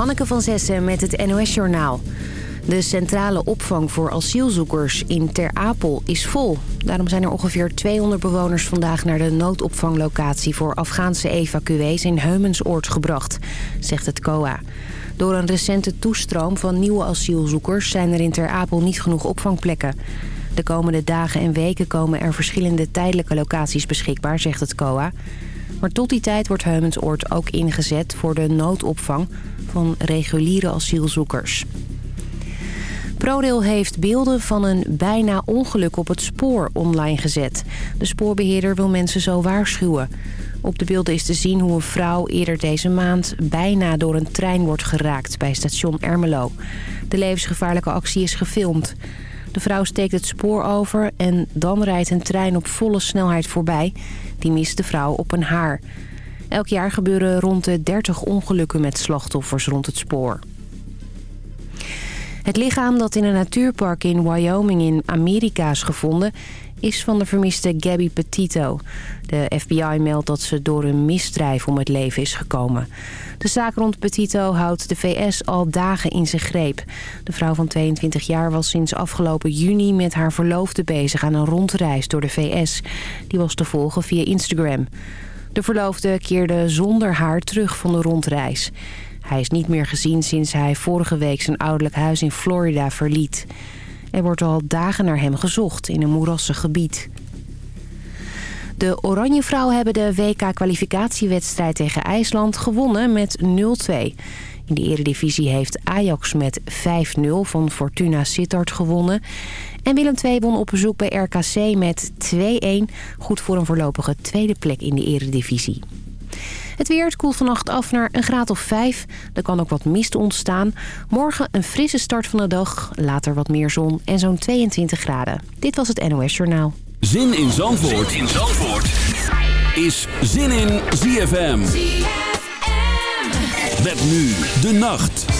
Hanneke van Zessen met het NOS-journaal. De centrale opvang voor asielzoekers in Ter Apel is vol. Daarom zijn er ongeveer 200 bewoners vandaag naar de noodopvanglocatie... voor Afghaanse evacuees in Heumensoord gebracht, zegt het COA. Door een recente toestroom van nieuwe asielzoekers... zijn er in Ter Apel niet genoeg opvangplekken. De komende dagen en weken komen er verschillende tijdelijke locaties beschikbaar, zegt het COA... Maar tot die tijd wordt Heumensoord ook ingezet voor de noodopvang van reguliere asielzoekers. ProRail heeft beelden van een bijna ongeluk op het spoor online gezet. De spoorbeheerder wil mensen zo waarschuwen. Op de beelden is te zien hoe een vrouw eerder deze maand bijna door een trein wordt geraakt bij station Ermelo. De levensgevaarlijke actie is gefilmd. De vrouw steekt het spoor over en dan rijdt een trein op volle snelheid voorbij. Die mist de vrouw op een haar. Elk jaar gebeuren rond de 30 ongelukken met slachtoffers rond het spoor. Het lichaam dat in een natuurpark in Wyoming in Amerika is gevonden... is van de vermiste Gabby Petito. De FBI meldt dat ze door een misdrijf om het leven is gekomen. De zaak rond Petito houdt de VS al dagen in zijn greep. De vrouw van 22 jaar was sinds afgelopen juni met haar verloofde bezig aan een rondreis door de VS. Die was te volgen via Instagram. De verloofde keerde zonder haar terug van de rondreis. Hij is niet meer gezien sinds hij vorige week zijn ouderlijk huis in Florida verliet. Er wordt al dagen naar hem gezocht in een moerassig gebied. De Oranjevrouwen hebben de WK-kwalificatiewedstrijd tegen IJsland gewonnen met 0-2. In de eredivisie heeft Ajax met 5-0 van Fortuna Sittard gewonnen. En Willem II won op bezoek bij RKC met 2-1. Goed voor een voorlopige tweede plek in de eredivisie. Het weer het koelt vannacht af naar een graad of 5. Er kan ook wat mist ontstaan. Morgen een frisse start van de dag. Later wat meer zon en zo'n 22 graden. Dit was het NOS Journaal. Zin in Zandvoort, zin in Zandvoort. is Zin in ZFM. ZFM. Met nu de nacht.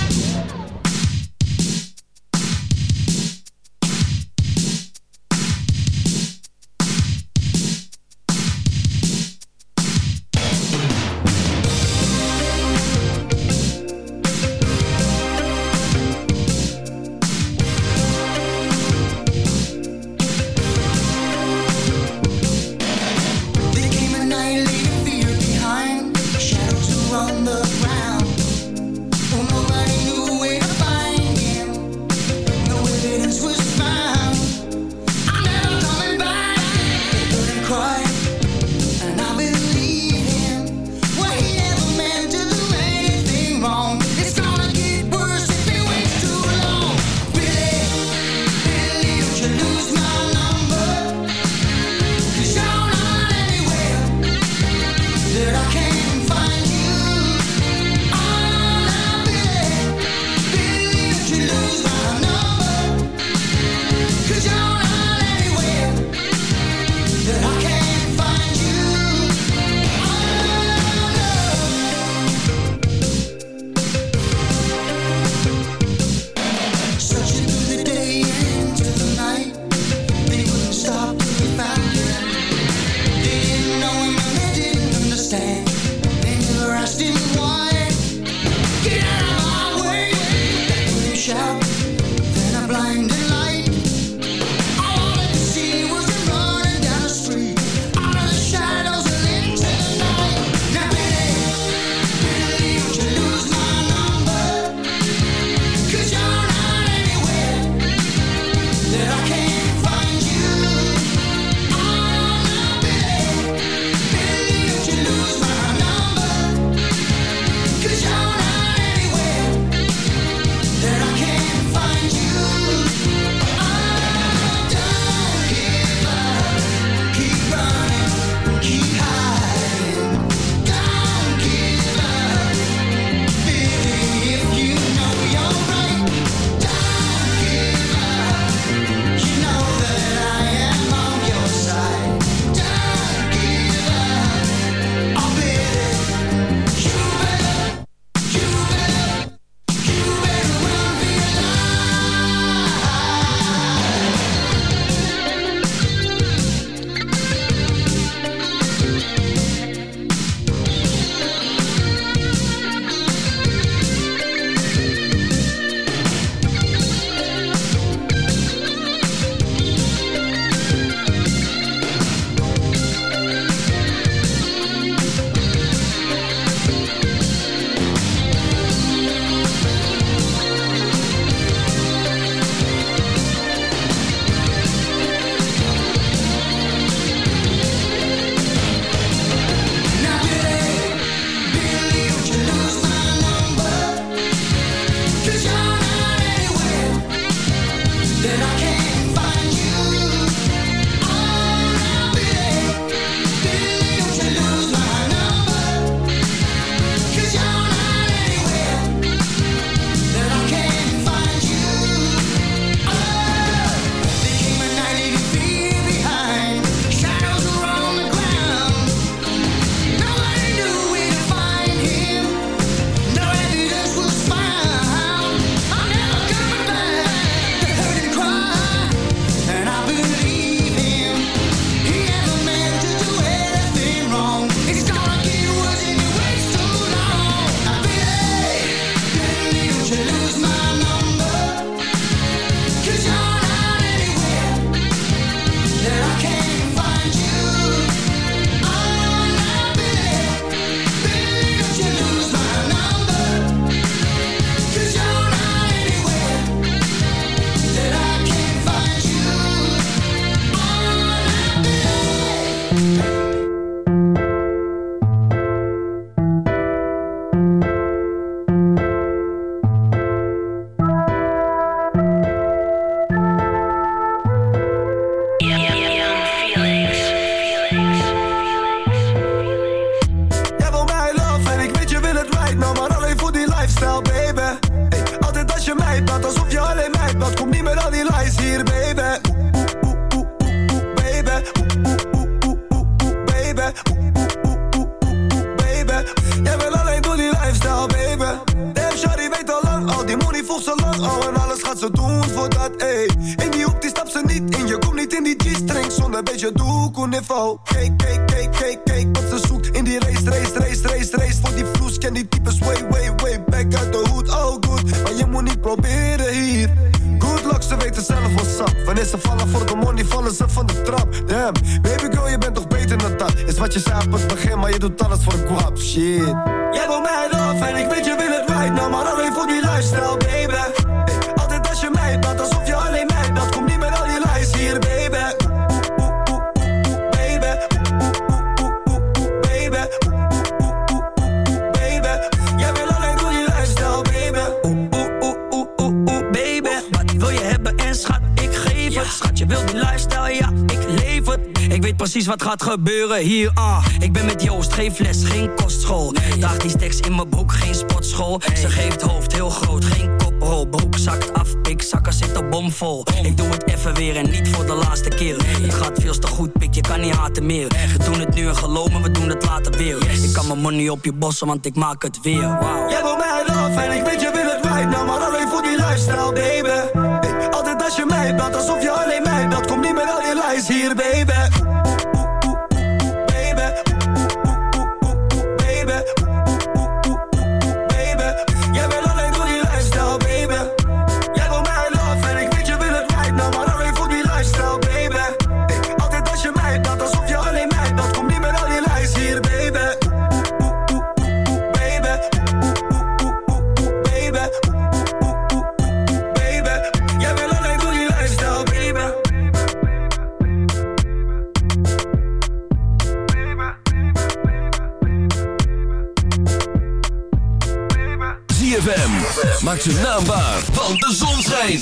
Wat je zei op het begin, maar je doet alles voor de guap. Shit. Jij wil mij af en ik weet precies wat gaat gebeuren hier, ah. Ik ben met Joost, geen fles, geen kostschool. Daag die steks in mijn broek, geen sportschool. Ze geeft hoofd heel groot, geen koprol. Broek zakt af, ik zakken zit er bomvol. Ik doe het even weer en niet voor de laatste keer. Het gaat veel te goed, pik, je kan niet haten meer. We doen het nu en geloven, we doen het later weer. Ik kan mijn money op je bossen, want ik maak het weer, wow Jij wil mij love en ik weet je wil het right now Maar alleen voor die lifestyle, baby. Altijd als je mij belt, alsof je alleen mij belt Kom niet met al je lies hier, baby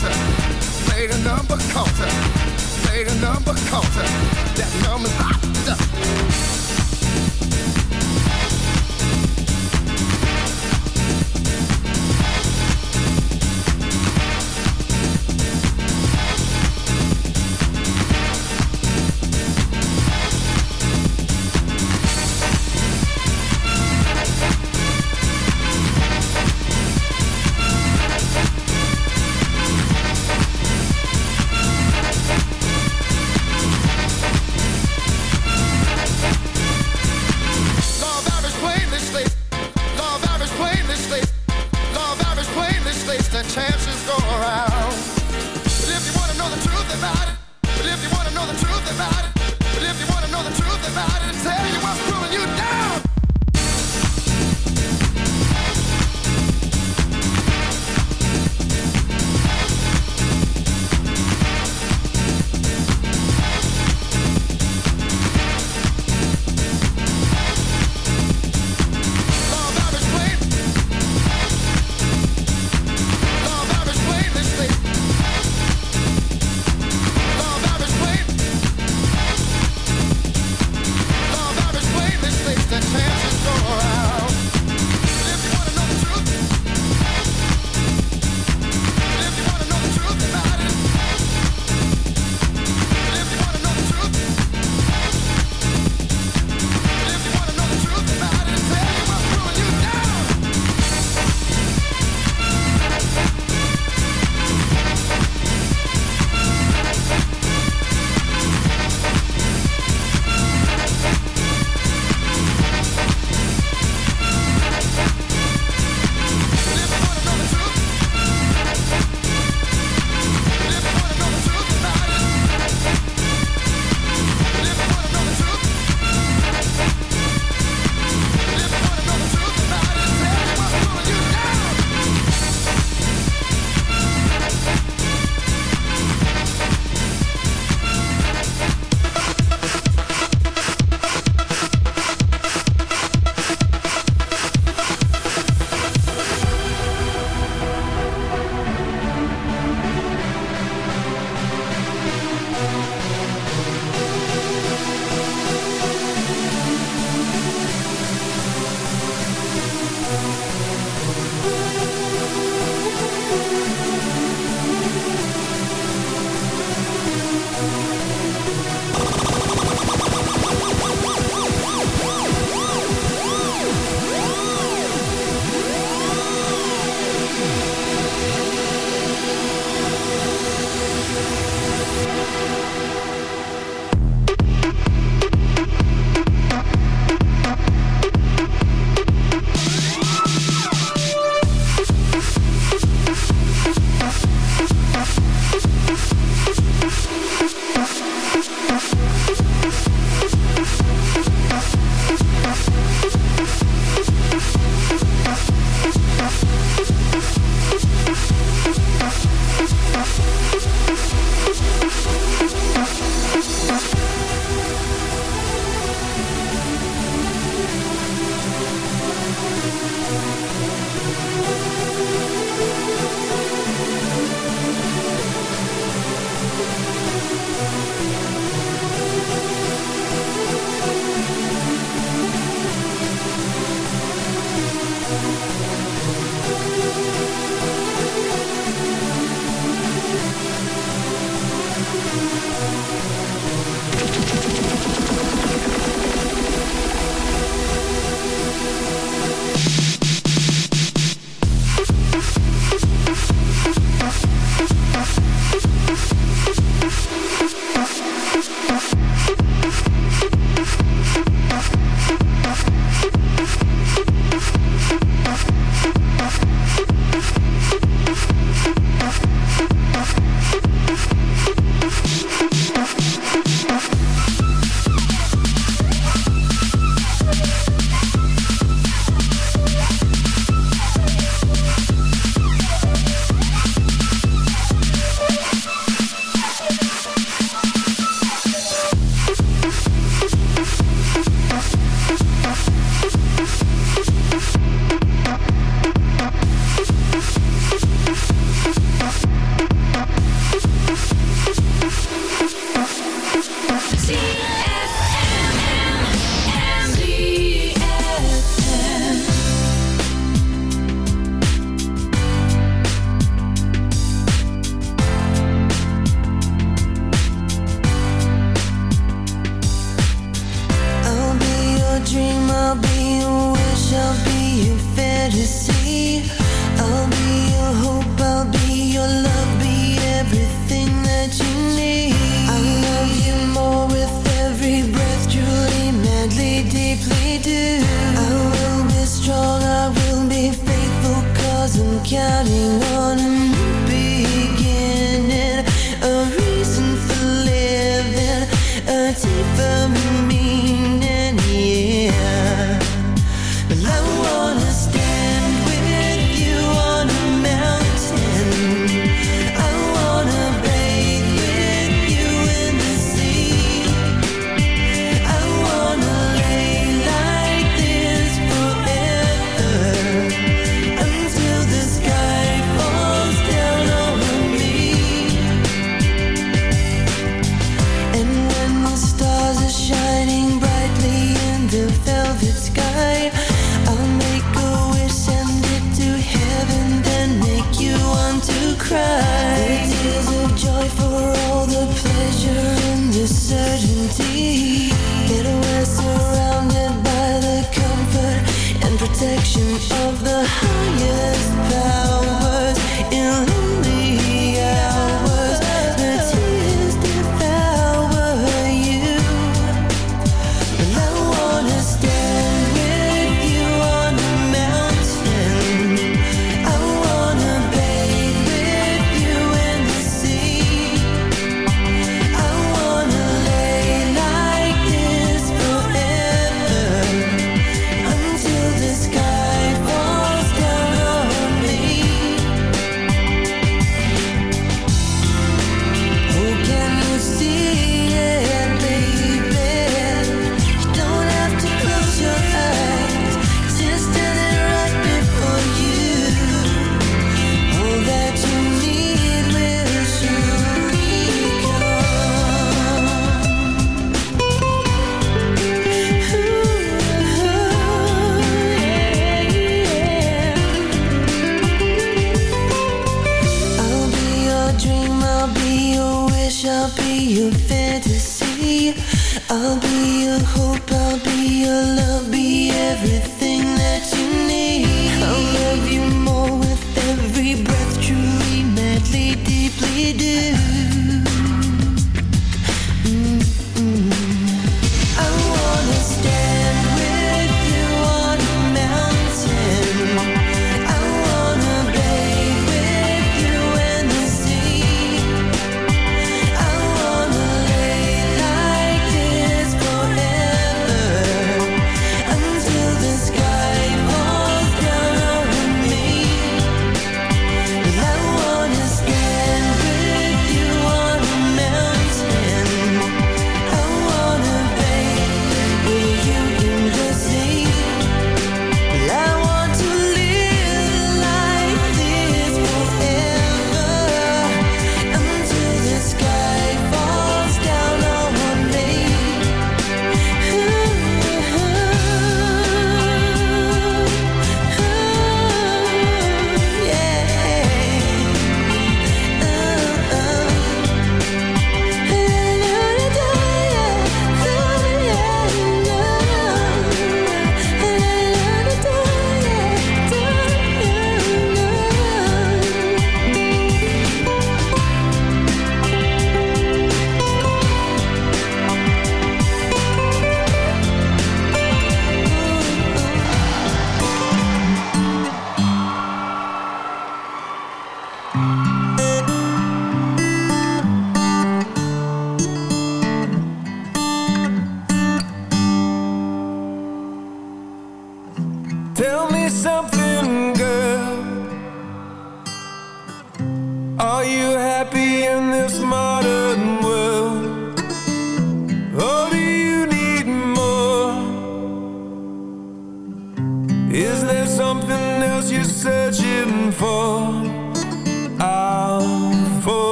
Counter. Play the number counter. Play the number counter. That number's hot.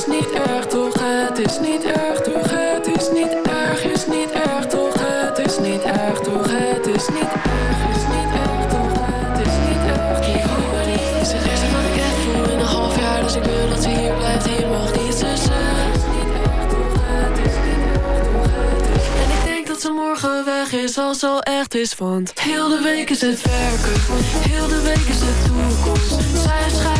Is niet erg toch, het is niet erg toch Het is niet erg, is niet erg toch niet erg toch, het is niet erg, is niet erg toch, het is niet erg Ik hoop het niet, is het eerste wat ik echt voel in een half jaar Dus ik wil dat ze hier blijft, hier mag niet tussen En ik denk dat ze morgen weg is als zo echt is Want heel de week is het werken, heel de week is de toekomst Zij